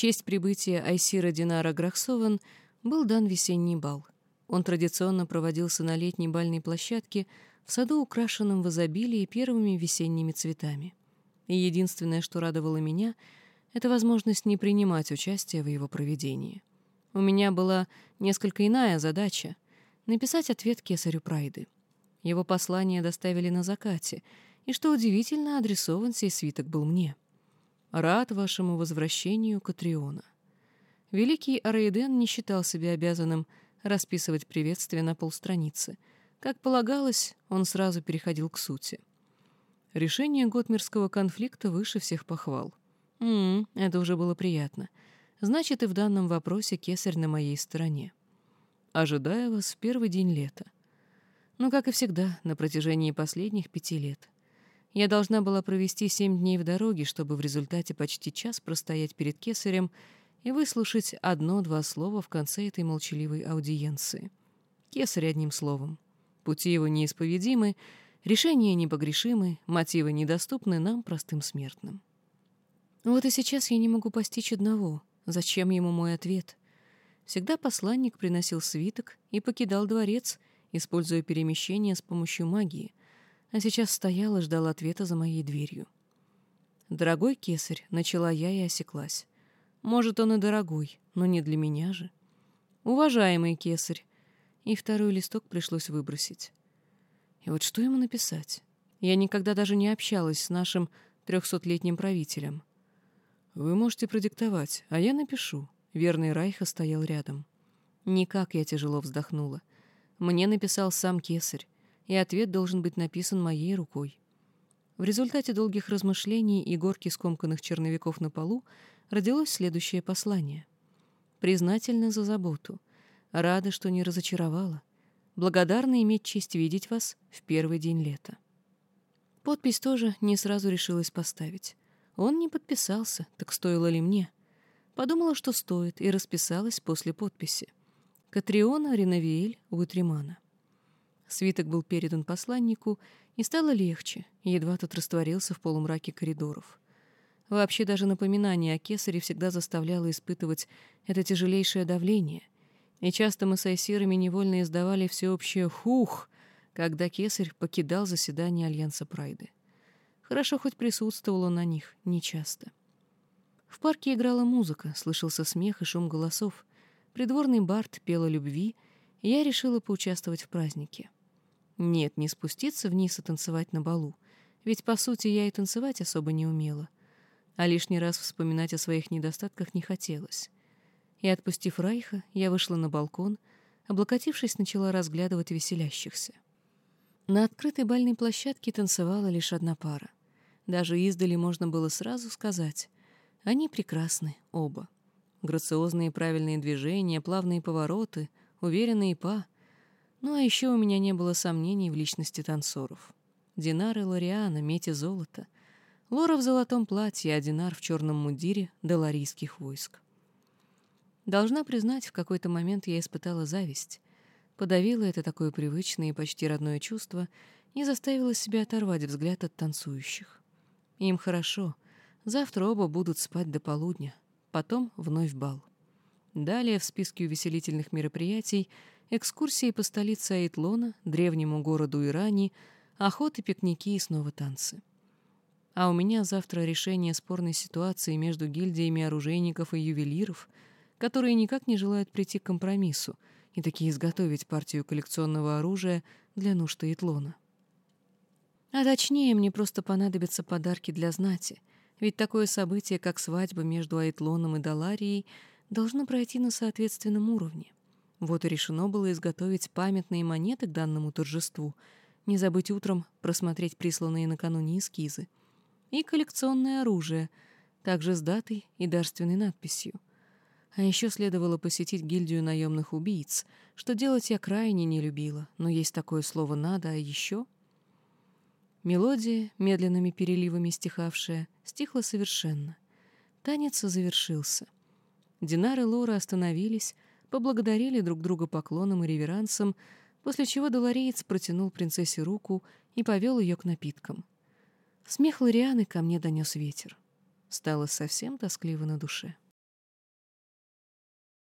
честь прибытия Айсира Динара Грахсован был дан весенний бал. Он традиционно проводился на летней бальной площадке в саду, украшенном в изобилии первыми весенними цветами. И единственное, что радовало меня, это возможность не принимать участие в его проведении. У меня была несколько иная задача — написать ответ кесарю Прайды. Его послание доставили на закате, и, что удивительно, адресован сей свиток был мне. «Рад вашему возвращению, Катриона». Великий Араиден не считал себя обязанным расписывать приветствие на полстраницы. Как полагалось, он сразу переходил к сути. Решение Готмерского конфликта выше всех похвал. М это уже было приятно. Значит, и в данном вопросе кесарь на моей стороне. Ожидаю вас в первый день лета. Но, как и всегда, на протяжении последних пяти лет. Я должна была провести семь дней в дороге, чтобы в результате почти час простоять перед кесарем и выслушать одно-два слова в конце этой молчаливой аудиенции. Кесарь одним словом. Пути его неисповедимы, решения непогрешимы, мотивы недоступны нам, простым смертным. Вот и сейчас я не могу постичь одного. Зачем ему мой ответ? Всегда посланник приносил свиток и покидал дворец, используя перемещение с помощью магии, а сейчас стоял и ждал ответа за моей дверью. «Дорогой кесарь», — начала я и осеклась. Может, он и дорогой, но не для меня же. Уважаемый кесарь. И второй листок пришлось выбросить. И вот что ему написать? Я никогда даже не общалась с нашим трехсотлетним правителем. Вы можете продиктовать, а я напишу. Верный Райха стоял рядом. Никак я тяжело вздохнула. Мне написал сам кесарь, и ответ должен быть написан моей рукой. В результате долгих размышлений и горки скомканных черновиков на полу родилось следующее послание. «Признательна за заботу. Рада, что не разочаровала. Благодарна иметь честь видеть вас в первый день лета». Подпись тоже не сразу решилась поставить. Он не подписался, так стоило ли мне? Подумала, что стоит, и расписалась после подписи. Катриона Ренавиэль Уитримана. Свиток был передан посланнику, и стало легче, едва тот растворился в полумраке коридоров. Вообще даже напоминание о кесаре всегда заставляло испытывать это тяжелейшее давление. И часто мы с айсирами невольно издавали всеобщее «хух», когда кесарь покидал заседание Альянса Прайды. Хорошо хоть присутствовал он на них, нечасто. В парке играла музыка, слышался смех и шум голосов. Придворный бард пел о любви, и я решила поучаствовать в празднике. Нет, не спуститься вниз и танцевать на балу, ведь, по сути, я и танцевать особо не умела — а лишний раз вспоминать о своих недостатках не хотелось. И, отпустив Райха, я вышла на балкон, облокотившись, начала разглядывать веселящихся. На открытой бальной площадке танцевала лишь одна пара. Даже издали можно было сразу сказать. Они прекрасны, оба. Грациозные правильные движения, плавные повороты, уверенные па. Ну а еще у меня не было сомнений в личности танцоров. Динар и Лориана, медь и золото — Лора в золотом платье, а Динар в черном мундире доларийских войск. Должна признать, в какой-то момент я испытала зависть. Подавила это такое привычное и почти родное чувство и заставила себя оторвать взгляд от танцующих. Им хорошо. Завтра оба будут спать до полудня. Потом вновь бал. Далее в списке увеселительных мероприятий экскурсии по столице Айтлона, древнему городу Ирани, охоты, пикники и снова танцы. А у меня завтра решение спорной ситуации между гильдиями оружейников и ювелиров, которые никак не желают прийти к компромиссу и таки изготовить партию коллекционного оружия для нужд Итлона. А точнее, мне просто понадобятся подарки для знати, ведь такое событие, как свадьба между Айтлоном и Даларией, должно пройти на соответственном уровне. Вот и решено было изготовить памятные монеты к данному торжеству, не забыть утром просмотреть присланные накануне эскизы — и коллекционное оружие, также с датой и дарственной надписью. А еще следовало посетить гильдию наемных убийц, что делать я крайне не любила, но есть такое слово «надо», а еще... Мелодия, медленными переливами стихавшая, стихла совершенно. Танец завершился. Динар и Лора остановились, поблагодарили друг друга поклоном и реверансом, после чего долареец протянул принцессе руку и повел ее к напиткам. Смех Лорианы ко мне донес ветер. Стало совсем тоскливо на душе. —